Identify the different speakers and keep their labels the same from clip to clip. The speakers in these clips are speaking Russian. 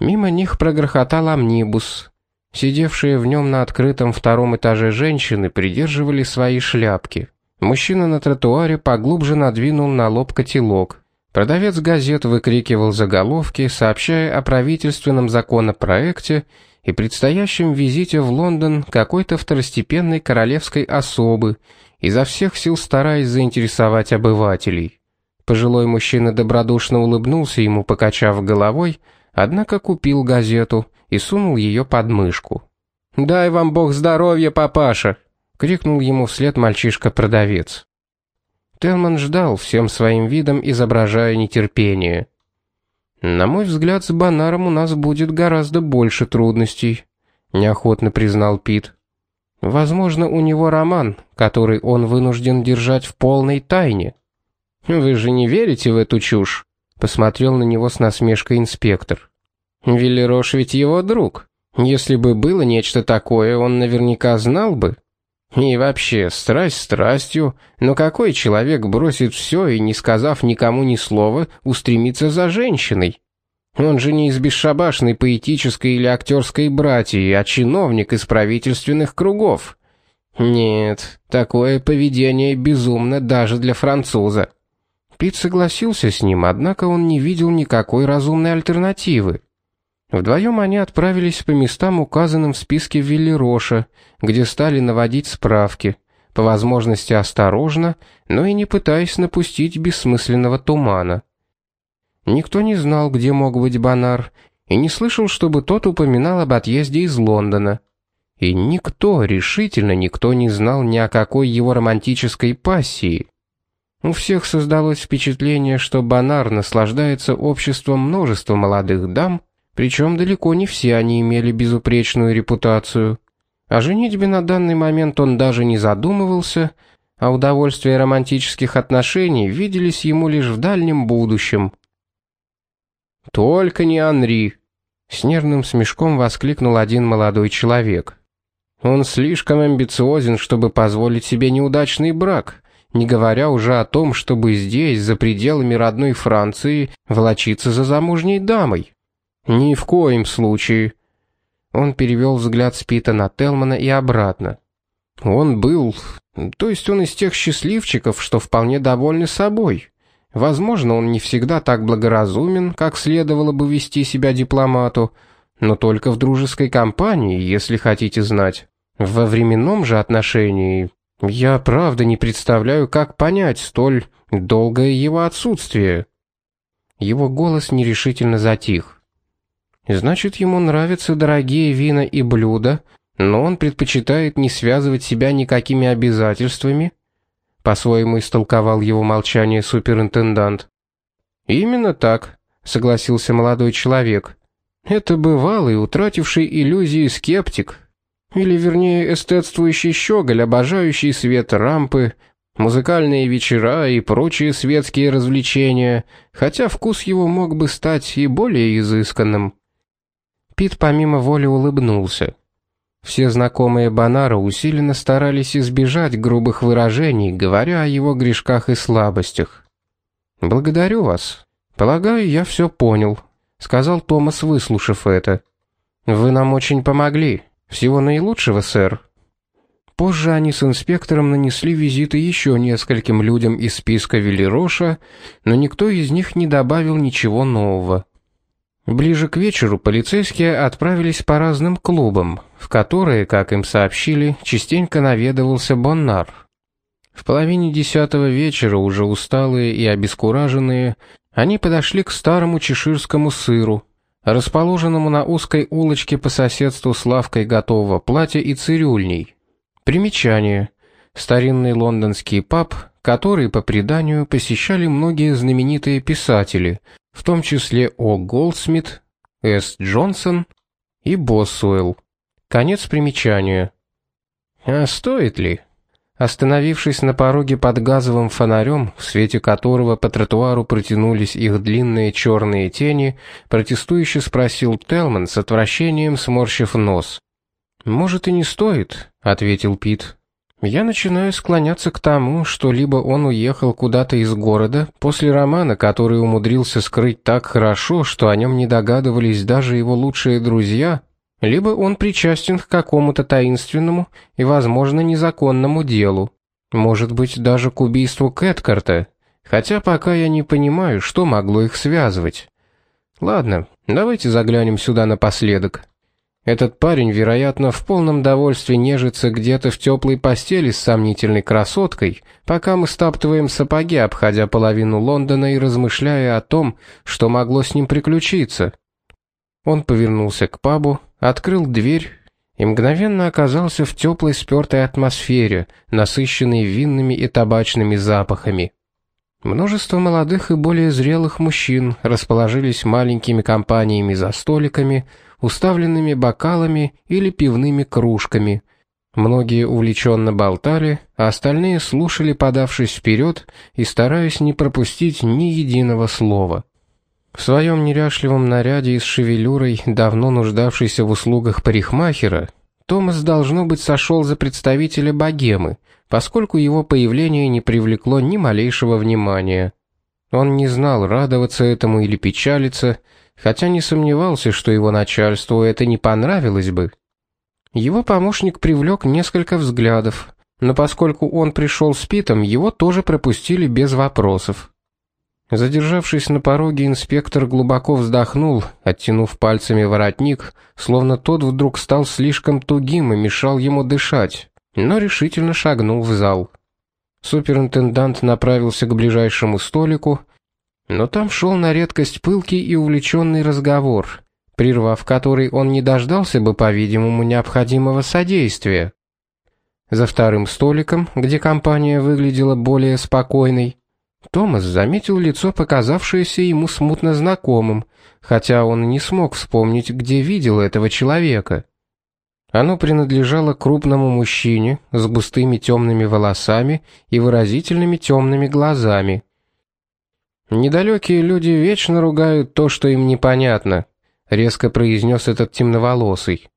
Speaker 1: Мимо них прогрохотал амнибус. Сидевшие в нем на открытом втором этаже женщины придерживали свои шляпки. Мужчина на тротуаре поглубже надвинул на лоб котелок. Продавец газет выкрикивал заголовки, сообщая о правительственном законопроекте и предстоящем визите в Лондон какой-то второстепенной королевской особы, изо всех сил стараясь заинтересовать обывателей. Пожилой мужчина добродушно улыбнулся ему, покачав головой, однако купил газету и сунул ее под мышку. «Дай вам бог здоровья, папаша!» — крикнул ему вслед мальчишка-продавец. Телман ждал всем своим видом, изображая нетерпение. «На мой взгляд, с Бонаром у нас будет гораздо больше трудностей», — неохотно признал Пит. «Возможно, у него роман, который он вынужден держать в полной тайне». «Вы же не верите в эту чушь?» — посмотрел на него с насмешкой инспектор. Велерош ведь его друг. Если бы было нечто такое, он наверняка знал бы. И вообще, страсть страстью, но какой человек бросит все и, не сказав никому ни слова, устремится за женщиной? Он же не из бесшабашной поэтической или актерской братьи, а чиновник из правительственных кругов. Нет, такое поведение безумно даже для француза. Пит согласился с ним, однако он не видел никакой разумной альтернативы. Вдвоем они отправились по местам, указанным в списке Виллероша, где стали наводить справки, по возможности осторожно, но и не пытаясь напустить бессмысленного тумана. Никто не знал, где мог быть Банар, и не слышал, чтобы тот упоминал об отъезде из Лондона. И никто, решительно никто не знал ни о какой его романтической пассии. У всех создалось впечатление, что Банар наслаждается обществом множества молодых дам, причем далеко не все они имели безупречную репутацию. О женитьбе на данный момент он даже не задумывался, а удовольствия романтических отношений виделись ему лишь в дальнем будущем. «Только не Анри!» — с нервным смешком воскликнул один молодой человек. «Он слишком амбициозен, чтобы позволить себе неудачный брак, не говоря уже о том, чтобы здесь, за пределами родной Франции, волочиться за замужней дамой». Ни в коем случае. Он перевел взгляд с Пита на Телмана и обратно. Он был, то есть он из тех счастливчиков, что вполне довольны собой. Возможно, он не всегда так благоразумен, как следовало бы вести себя дипломату, но только в дружеской компании, если хотите знать. Во временном же отношении я правда не представляю, как понять столь долгое его отсутствие. Его голос нерешительно затих. Значит, ему нравятся дорогие вина и блюда, но он предпочитает не связывать себя никакими обязательствами. По-своему истолковал его молчание суперинтендант. Именно так, согласился молодой человек. Это бывалый, утративший иллюзии скептик, или вернее эстетствующий щеголь, обожающий свет рампы, музыкальные вечера и прочие светские развлечения, хотя вкус его мог бы стать и более изысканным. Пит помимо воли улыбнулся. Все знакомые Банара усиленно старались избежать грубых выражений, говоря о его грешках и слабостях. «Благодарю вас. Полагаю, я все понял», — сказал Томас, выслушав это. «Вы нам очень помогли. Всего наилучшего, сэр». Позже они с инспектором нанесли визиты еще нескольким людям из списка Велироша, но никто из них не добавил ничего нового. Ближе к вечеру полицейские отправились по разным клубам, в которые, как им сообщили, частенько наведывался Боннар. В половине десятого вечера, уже усталые и обескураженные, они подошли к старому чеширскому сыру, расположенному на узкой улочке по соседству с лавкой готового платья и цирюльней. Примечание. Старинный лондонский паб, который, по преданию, посещали многие знаменитые писатели, в том числе О. Голдсмит, С. Джонсон и Босуэлл. Конец примечания. А стоит ли? Остановившись на пороге под газовым фонарем, в свете которого по тротуару протянулись их длинные черные тени, протестующе спросил Телман с отвращением сморщив нос. «Может и не стоит», — ответил Пит. Я начинаю склоняться к тому, что либо он уехал куда-то из города после романа, который умудрился скрыть так хорошо, что о нем не догадывались даже его лучшие друзья, либо он причастен к какому-то таинственному и, возможно, незаконному делу. Может быть, даже к убийству Кэткарта, хотя пока я не понимаю, что могло их связывать. Ладно, давайте заглянем сюда напоследок. Этот парень, вероятно, в полном довольстве нежится где-то в теплой постели с сомнительной красоткой, пока мы стаптываем сапоги, обходя половину Лондона и размышляя о том, что могло с ним приключиться. Он повернулся к пабу, открыл дверь и мгновенно оказался в теплой спёртой атмосфере, насыщенной винными и табачными запахами. Множество молодых и более зрелых мужчин расположились маленькими компаниями за столиками, уставленными бокалами или пивными кружками. Многие увлеченно болтали, а остальные слушали, подавшись вперед и стараясь не пропустить ни единого слова. В своем неряшливом наряде и с шевелюрой, давно нуждавшейся в услугах парикмахера, Томас должно быть сошел за представителя богемы, поскольку его появление не привлекло ни малейшего внимания. Он не знал, радоваться этому или печалиться, хотя не сомневался, что его начальству это не понравилось бы. Его помощник привлек несколько взглядов, но поскольку он пришел с Питом, его тоже пропустили без вопросов. Задержавшись на пороге, инспектор глубоко вздохнул, оттянув пальцами воротник, словно тот вдруг стал слишком тугим и мешал ему дышать, но решительно шагнул в зал. Суперинтендант направился к ближайшему столику, но там шел на редкость пылкий и увлеченный разговор, прервав который он не дождался бы, по-видимому, необходимого содействия. За вторым столиком, где компания выглядела более спокойной, Томас заметил лицо, показавшееся ему смутно знакомым, хотя он не смог вспомнить, где видел этого человека. Оно принадлежало крупному мужчине с густыми темными волосами и выразительными темными глазами. Недалекие люди вечно ругают то, что им непонятно, резко произнес этот темноволосый.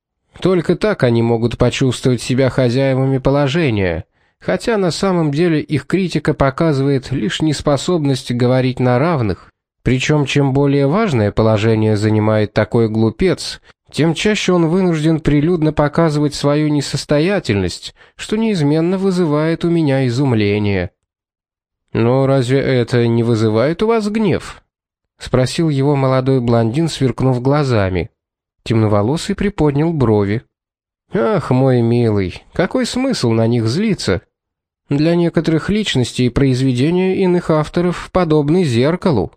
Speaker 1: Только так они могут почувствовать себя хозяевами положения хотя на самом деле их критика показывает лишь неспособность говорить на равных. Причем чем более важное положение занимает такой глупец, тем чаще он вынужден прилюдно показывать свою несостоятельность, что неизменно вызывает у меня изумление. Но разве это не вызывает у вас гнев? спросил его молодой блондин, сверкнув глазами. Темноволосый приподнял брови. Ах, мой милый, какой смысл на них злиться? Для некоторых личностей произведения иных авторов подобны зеркалу.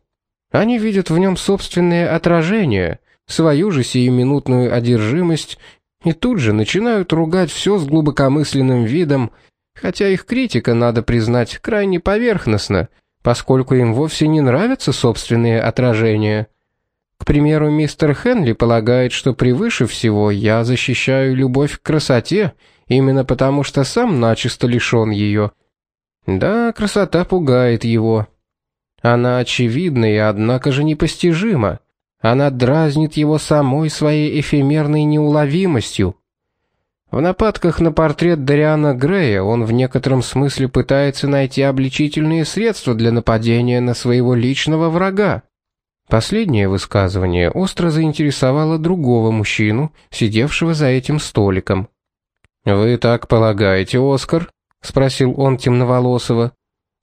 Speaker 1: Они видят в нем собственное отражение, свою же сиюминутную одержимость и тут же начинают ругать все с глубокомысленным видом, хотя их критика, надо признать, крайне поверхностна, поскольку им вовсе не нравятся собственные отражения. К примеру, мистер Хенли полагает, что превыше всего я защищаю любовь к красоте именно потому что сам начисто лишён её. Да, красота пугает его. Она очевидна и однако же непостижима. Она дразнит его самой своей эфемерной неуловимостью. В нападках на портрет Дариана Грея он в некотором смысле пытается найти обличительные средства для нападения на своего личного врага. Последнее высказывание остро заинтересовало другого мужчину, сидевшего за этим столиком. Вы так полагаете, Оскар? спросил он темноволосого.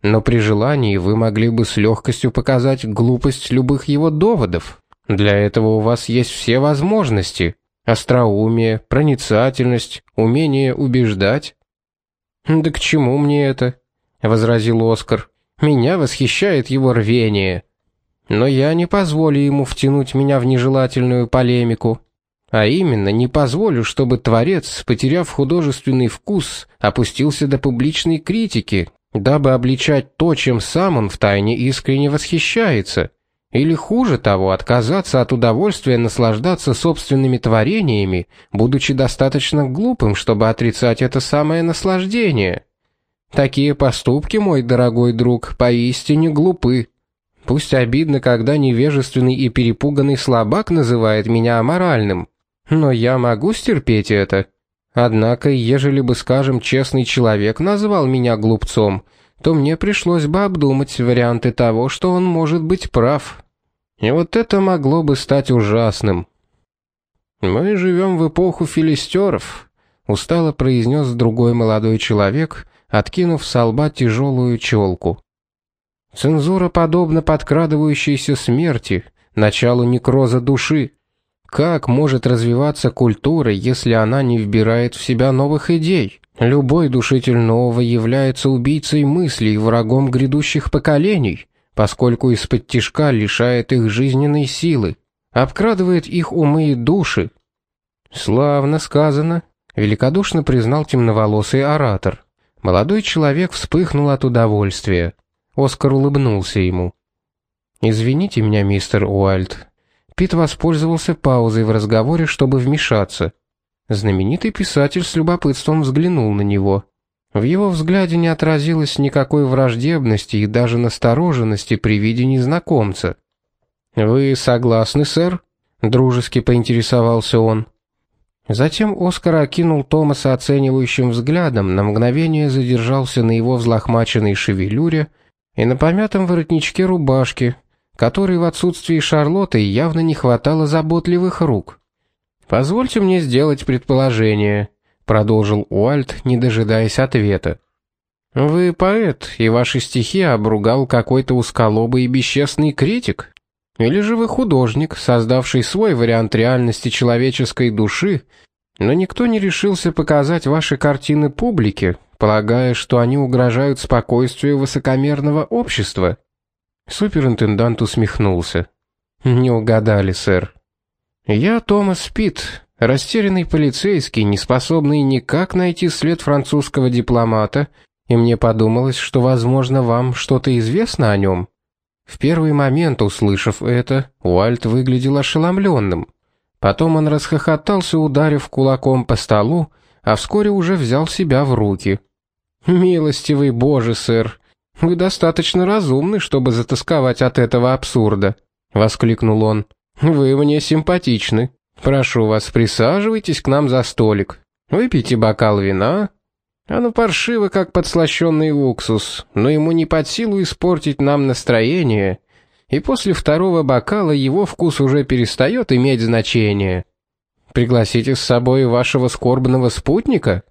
Speaker 1: Но при желании вы могли бы с легкостью показать глупость любых его доводов. Для этого у вас есть все возможности: остроумие, проницательность, умение убеждать. Да к чему мне это? возразил Оскар. Меня восхищает его рвение. Но я не позволю ему втянуть меня в нежелательную полемику. А именно, не позволю, чтобы творец, потеряв художественный вкус, опустился до публичной критики, дабы обличать то, чем сам он втайне искренне восхищается, или хуже того, отказаться от удовольствия наслаждаться собственными творениями, будучи достаточно глупым, чтобы отрицать это самое наслаждение. Такие поступки, мой дорогой друг, поистине глупы. Пусть обидно, когда невежественный и перепуганный слабак называет меня аморальным, но я могу стерпеть это. Однако, ежели бы, скажем, честный человек назвал меня глупцом, то мне пришлось бы обдумать варианты того, что он может быть прав. И вот это могло бы стать ужасным. Мы живем в эпоху филистеров, устало произнес другой молодой человек, откинув с лба тяжелую челку. Цензура подобна подкрадывающейся смерти, началу некроза души. Как может развиваться культура, если она не вбирает в себя новых идей? Любой душитель нового является убийцей мыслей врагом грядущих поколений, поскольку из-под тишка лишает их жизненной силы, обкрадывает их умы и души. Славно сказано, великодушно признал темноволосый оратор. Молодой человек вспыхнул от удовольствия. Оскар улыбнулся ему. Извините меня, мистер Уайльд, Пит воспользовался паузой в разговоре, чтобы вмешаться. Знаменитый писатель с любопытством взглянул на него. В его взгляде не отразилось никакой враждебности и даже настороженности при виде незнакомца. «Вы согласны, сэр?» — дружески поинтересовался он. Затем Оскар окинул Томаса оценивающим взглядом, на мгновение задержался на его взлохмаченной шевелюре и на помятом воротничке рубашки, которой в отсутствии Шарлотты явно не хватало заботливых рук. Позвольте мне сделать предположение, продолжил Уальт, не дожидаясь ответа. Вы поэт, и ваши стихи обругал какой-то узколобый и бесчестный критик? Или же вы художник, создавший свой вариант реальности человеческой души, но никто не решился показать ваши картины публике, полагая, что они угрожают спокойствию высокомерного общества? Суперинтендант усмехнулся. Не угадали, сэр. Я Томас Питт, растерянный полицейский, не способный никак найти след французского дипломата, и мне подумалось, что, возможно, вам что-то известно о нем. В первый момент, услышав это, Уальт выглядел ошеломленным. Потом он расхохотался, ударив кулаком по столу, а вскоре уже взял себя в руки. «Милостивый Боже, сэр, вы достаточно разумны, чтобы затасковать от этого абсурда, воскликнул он. Вы мне симпатичны. Прошу вас, присаживайтесь к нам за столик. Выпейте бокал вина. Оно паршиво, как подслащённый уксус, но ему не под силу испортить нам настроение, и после второго бокала его вкус уже перестает иметь значение. Пригласите с собой вашего скорбного спутника.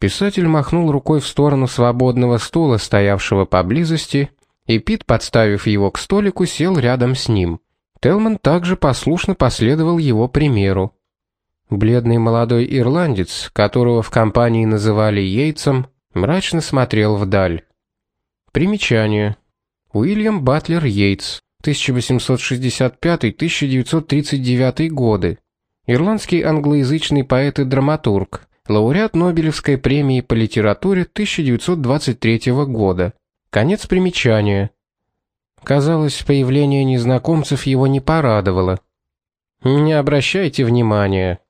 Speaker 1: Писатель махнул рукой в сторону свободного стула, стоявшего поблизости, и Пит, подставив его к столику, сел рядом с ним. Телман также послушно последовал его примеру. Бледный молодой ирландец, которого в компании называли Йейтсом, мрачно смотрел вдаль. Примечание. Уильям Батлер Йейтс, 1865-1939 годы. Ирландский англоязычный поэт и драматург лауреат Нобелевской премии по литературе 1923 года. Конец примечания. Казалось, появление незнакомцев его не порадовало. Не обращайте внимания.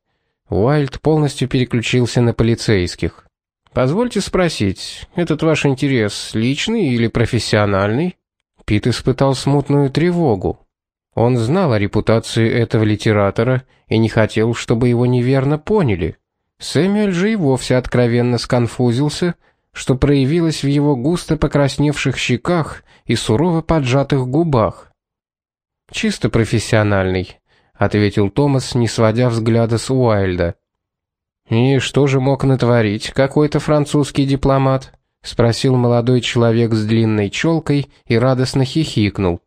Speaker 1: Уайлд полностью переключился на полицейских. Позвольте спросить, этот ваш интерес личный или профессиональный? Пит испытал смутную тревогу. Он знал о репутации этого литератора и не хотел, чтобы его неверно поняли. Сэмюэль же и вовсе откровенно сконфузился, что проявилось в его густо покрасневших щеках и сурово поджатых губах. Чисто профессиональный, ответил Томас, не сводя взгляда с Уайльда. И что же мог натворить какой-то французский дипломат? спросил молодой человек с длинной челкой и радостно хихикнул.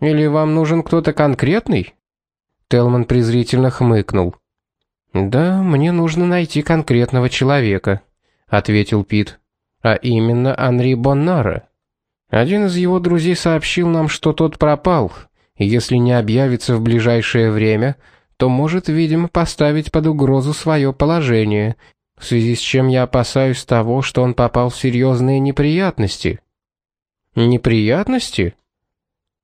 Speaker 1: Или вам нужен кто-то конкретный? Телман презрительно хмыкнул. Да, мне нужно найти конкретного человека, ответил Пит. А именно Анри Боннара. Один из его друзей сообщил нам, что тот пропал, и если не объявится в ближайшее время, то может, видимо, поставить под угрозу свое положение, в связи с чем я опасаюсь того, что он попал в серьезные неприятности. Неприятности?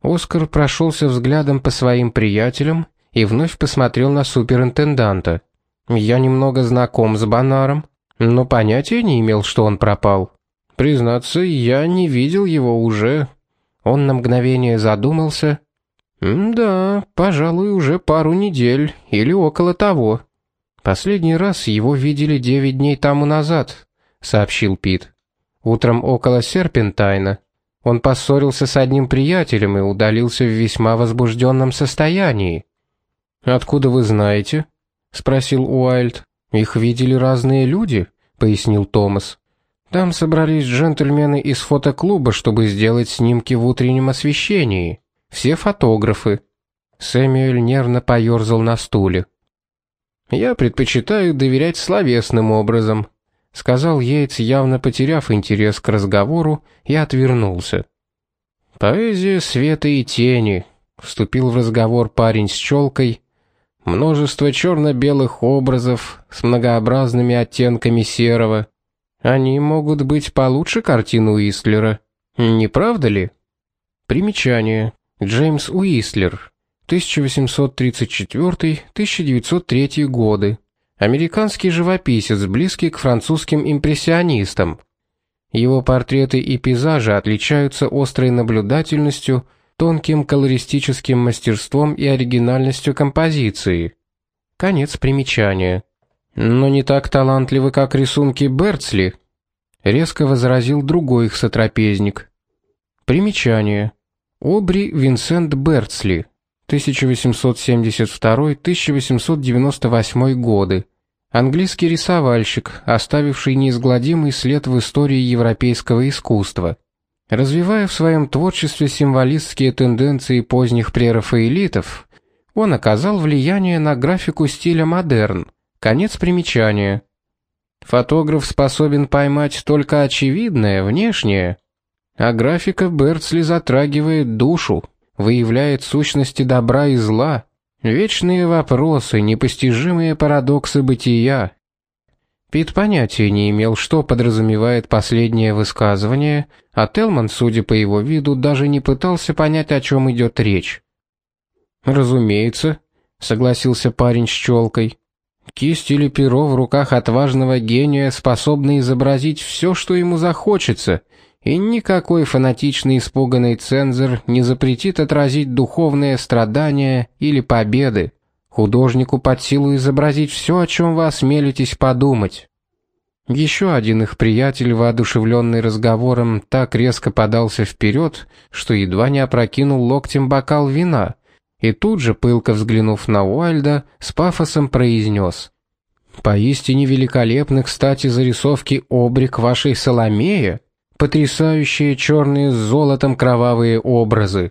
Speaker 1: Оскар прошелся взглядом по своим приятелям и вновь посмотрел на суперинтенданта. Я немного знаком с Банаром, но понятия не имел, что он пропал. Признаться, я не видел его уже. Он на мгновение задумался. да, пожалуй, уже пару недель или около того. Последний раз его видели девять дней тому назад, сообщил Пит. Утром около Серпентайна. Он поссорился с одним приятелем и удалился в весьма возбужденном состоянии. Откуда вы знаете? спросил Уайльд. Их видели разные люди, пояснил Томас. Там собрались джентльмены из фотоклуба, чтобы сделать снимки в утреннем освещении. Все фотографы. Сэмюэль нервно поерзал на стуле. Я предпочитаю доверять словесным образом, сказал Йейтс, явно потеряв интерес к разговору, и отвернулся. Поэзия света и тени, вступил в разговор парень с челкой. Множество черно белых образов с многообразными оттенками серого. Они могут быть получше картины Уистлера, не правда ли? Примечание. Джеймс Уистлер, 1834-1903 годы. Американский живописец, близкий к французским импрессионистам. Его портреты и пейзажи отличаются острой наблюдательностью, тонким колористическим мастерством и оригинальностью композиции. Конец примечания. Но не так талантливы, как рисунки Бертсли, резко возразил другой их сотрапезник. Примечание. Обри Винсент Бертсли, 1872-1898 годы. Английский рисовальщик, оставивший неизгладимый след в истории европейского искусства. Развивая в своем творчестве символистские тенденции поздних прерафаэлитов, он оказал влияние на графику стиля модерн. Конец примечания. Фотограф способен поймать только очевидное, внешнее, а графика Бертсли затрагивает душу, выявляет сущности добра и зла, вечные вопросы, непостижимые парадоксы бытия. Пит понятия не имел, что подразумевает последнее высказывание, а Телман, судя по его виду, даже не пытался понять, о чем идет речь. «Разумеется», — согласился парень с челкой. «Кисть или перо в руках отважного гения способны изобразить все, что ему захочется, и никакой фанатичный испуганный цензор не запретит отразить духовные страдания или победы. Художнику под силу изобразить все, о чем вы осмелитесь подумать. Еще один их приятель, воодушевленный разговором, так резко подался вперед, что едва не опрокинул локтем бокал вина, и тут же, пылко взглянув на Уайльда, с пафосом произнес «Поистине великолепны, кстати, зарисовки обрик вашей Соломея, потрясающие черные с золотом кровавые образы.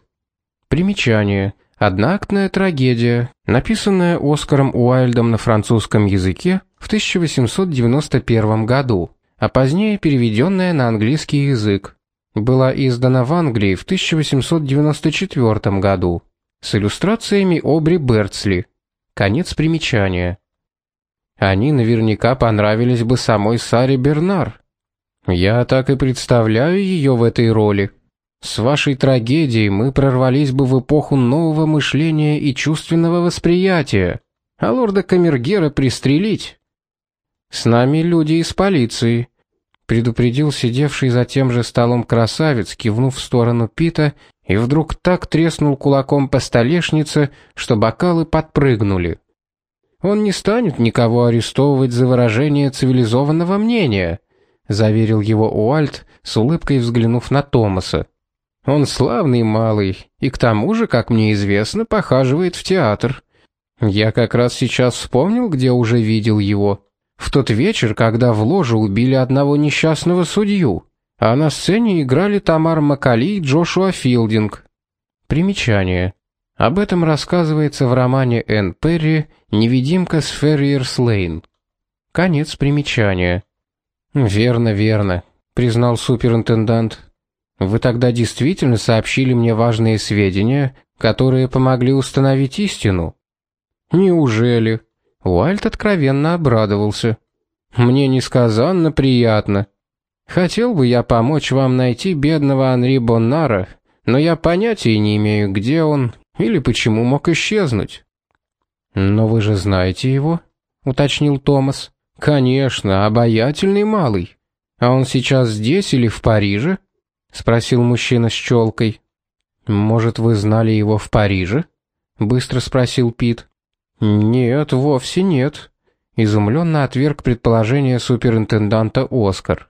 Speaker 1: Примечание. Одноактная трагедия, написанная Оскаром Уайльдом на французском языке в 1891 году, а позднее переведенная на английский язык. Была издана в Англии в 1894 году с иллюстрациями Обри Бертсли. Конец примечания. Они наверняка понравились бы самой Саре Бернар, я так и представляю ее в этой роли. С вашей трагедией мы прорвались бы в эпоху нового мышления и чувственного восприятия, а лорда Камергера пристрелить. С нами люди из полиции, предупредил сидевший за тем же столом красавец, кивнув в сторону Пита, и вдруг так треснул кулаком по столешнице, что бокалы подпрыгнули. Он не станет никого арестовывать за выражение цивилизованного мнения заверил его Уальт, с улыбкой взглянув на Томаса. Он славный малый и к тому же, как мне известно, похаживает в театр. Я как раз сейчас вспомнил, где уже видел его. В тот вечер, когда в ложе убили одного несчастного судью, а на сцене играли Тамар Макали и Джошуа Филдинг. Примечание. Об этом рассказывается в романе Энн Перри «Невидимка с Ферриерс Лейн». Конец примечания. Верно, верно, признал суперинтендант. Вы тогда действительно сообщили мне важные сведения, которые помогли установить истину. Неужели? Уальт откровенно обрадовался. Мне несказанно приятно. Хотел бы я помочь вам найти бедного Анри Боннара, но я понятия не имею, где он или почему мог исчезнуть. Но вы же знаете его, уточнил Томас. Конечно, обаятельный малый. А он сейчас здесь или в Париже? Спросил мужчина с челкой. Может, вы знали его в Париже? быстро спросил Пит. Нет, вовсе нет. изумленно отверг предположение суперинтенданта Оскар.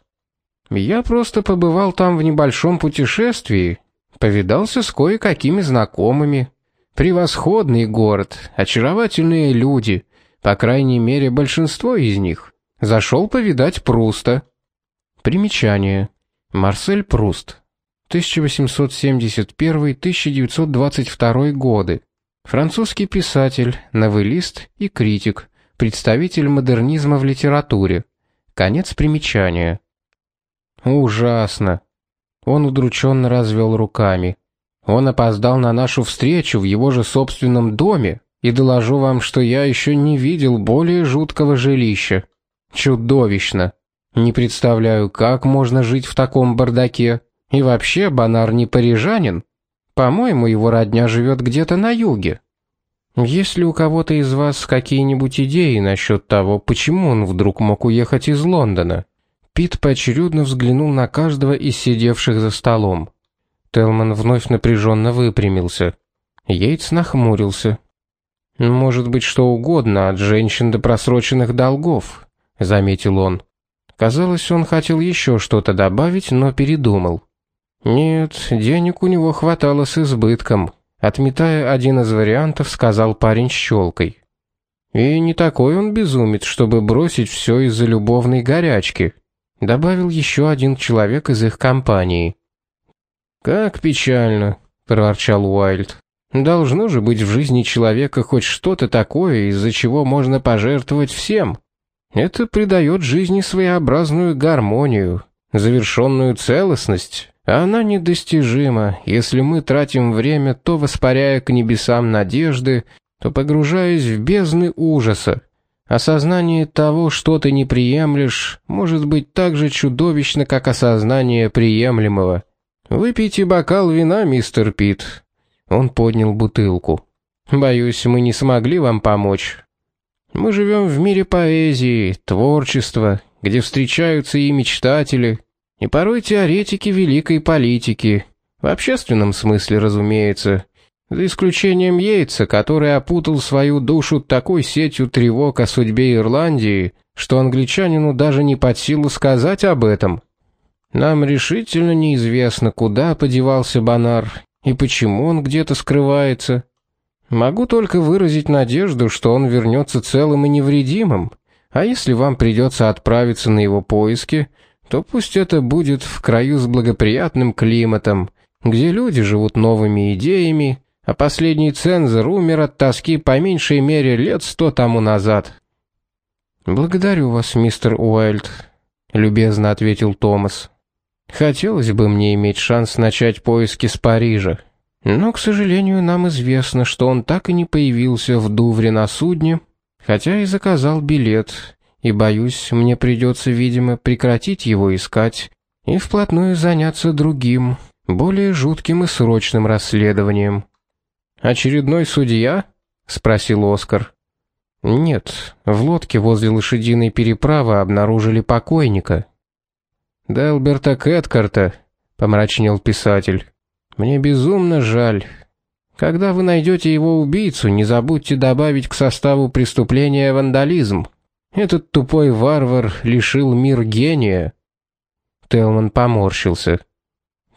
Speaker 1: Я просто побывал там в небольшом путешествии, повидался с кое-какими знакомыми. Превосходный город, очаровательные люди, по крайней мере, большинство из них. Зашел повидать Пруста. Примечание. Марсель Пруст. 1871-1922 годы. Французский писатель, новеллист и критик, представитель модернизма в литературе. Конец примечания. Ужасно. Он удрученно развел руками. Он опоздал на нашу встречу в его же собственном доме, и доложу вам, что я еще не видел более жуткого жилища. Чудовищно. Не представляю, как можно жить в таком бардаке. И вообще, Банар не парижанин. По-моему, его родня живет где-то на юге. Есть ли у кого-то из вас какие-нибудь идеи насчет того, почему он вдруг мог уехать из Лондона? Пит поочередно взглянул на каждого из сидевших за столом. Телман вновь напряженно выпрямился. Йейтс нахмурился. Может быть, что угодно от женщин до просроченных долгов, заметил он. Казалось, он хотел еще что-то добавить, но передумал. Нет, денег у него хватало с избытком, отметая один из вариантов, сказал парень с щелкой. И не такой он безумец, чтобы бросить все из-за любовной горячки, добавил еще один человек из их компании. Как печально, проворчал Уайльд. Должно же быть в жизни человека хоть что-то такое, из-за чего можно пожертвовать всем. Это придает жизни своеобразную гармонию, завершенную целостность. Она недостижима, если мы тратим время, то воспаряя к небесам надежды, то погружаясь в бездны ужаса. Осознание того, что ты не приемлешь, может быть так же чудовищно, как осознание приемлемого. Выпейте бокал вина, мистер Пит. Он поднял бутылку. Боюсь, мы не смогли вам помочь. Мы живем в мире поэзии, творчества, где встречаются и мечтатели, и порой теоретики великой политики, в общественном смысле, разумеется, за исключением Йейтса, который опутал свою душу такой сетью тревог о судьбе Ирландии, что англичанину даже не под силу сказать об этом. Нам решительно неизвестно, куда подевался Бонар и почему он где-то скрывается. Могу только выразить надежду, что он вернется целым и невредимым. А если вам придется отправиться на его поиски, то пусть это будет в краю с благоприятным климатом, где люди живут новыми идеями, а последний цензор умер от тоски по меньшей мере лет сто тому назад. Благодарю вас, мистер Уайльд, любезно ответил Томас. Хотелось бы мне иметь шанс начать поиски с Парижа. Но, к сожалению, нам известно, что он так и не появился в Дувре на судне, хотя и заказал билет, и боюсь, мне придется, видимо, прекратить его искать и вплотную заняться другим, более жутким и срочным расследованием. Очередной судья? спросил Оскар. Нет, в лодке возле лошадиной переправы обнаружили покойника. Делберта Кэткарта, помрачнел писатель. Мне безумно жаль. Когда вы найдете его убийцу, не забудьте добавить к составу преступления вандализм. Этот тупой варвар лишил мир гения. Телман поморщился.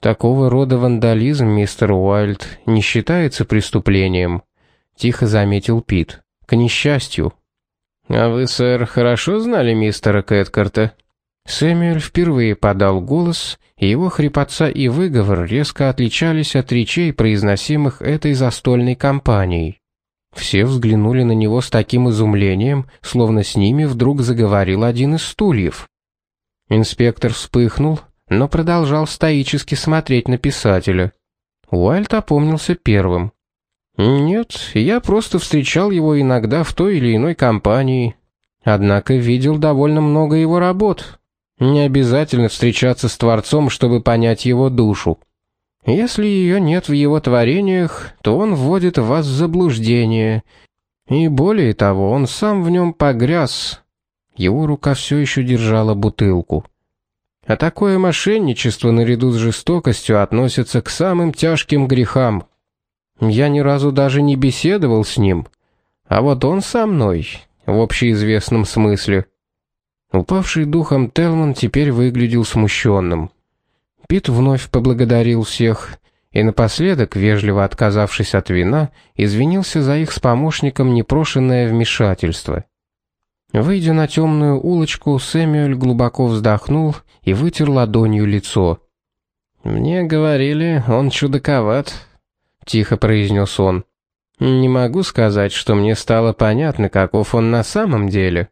Speaker 1: Такого рода вандализм, мистер Уайльд, не считается преступлением, тихо заметил Пит. К несчастью. А вы, сэр, хорошо знали мистера Кэткарта? Сэмюэль впервые подал голос, и его хрипотца и выговор резко отличались от речей, произносимых этой застольной компанией. Все взглянули на него с таким изумлением, словно с ними вдруг заговорил один из стульев. Инспектор вспыхнул, но продолжал стоически смотреть на писателя. Уайльд опомнился первым. «Нет, я просто встречал его иногда в той или иной компании. Однако видел довольно много его работ, не обязательно встречаться с Творцом, чтобы понять его душу. Если ее нет в его творениях, то он вводит вас в заблуждение. И более того, он сам в нем погряз. Его рука все еще держала бутылку. А такое мошенничество наряду с жестокостью относится к самым тяжким грехам. Я ни разу даже не беседовал с ним, а вот он со мной, в общеизвестном смысле. Упавший духом Телман теперь выглядел смущенным. Пит вновь поблагодарил всех и напоследок, вежливо отказавшись от вина, извинился за их с помощником непрошенное вмешательство. Выйдя на темную улочку, Сэмюэль глубоко вздохнул и вытер ладонью лицо. «Мне говорили, он чудаковат», — тихо произнес он. «Не могу сказать, что мне стало понятно, каков он на самом деле.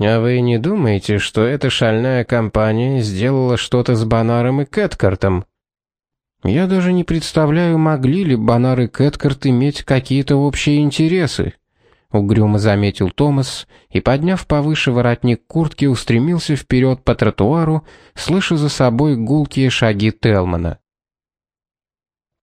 Speaker 1: А вы не думаете, что эта шальная компания сделала что-то с Бонаром и Кэткартом?» «Я даже не представляю, могли ли Бонар и Кэткарт иметь какие-то общие интересы», угрюмо заметил Томас и, подняв повыше воротник куртки, устремился вперед по тротуару, слыша за собой гулкие шаги Телмана.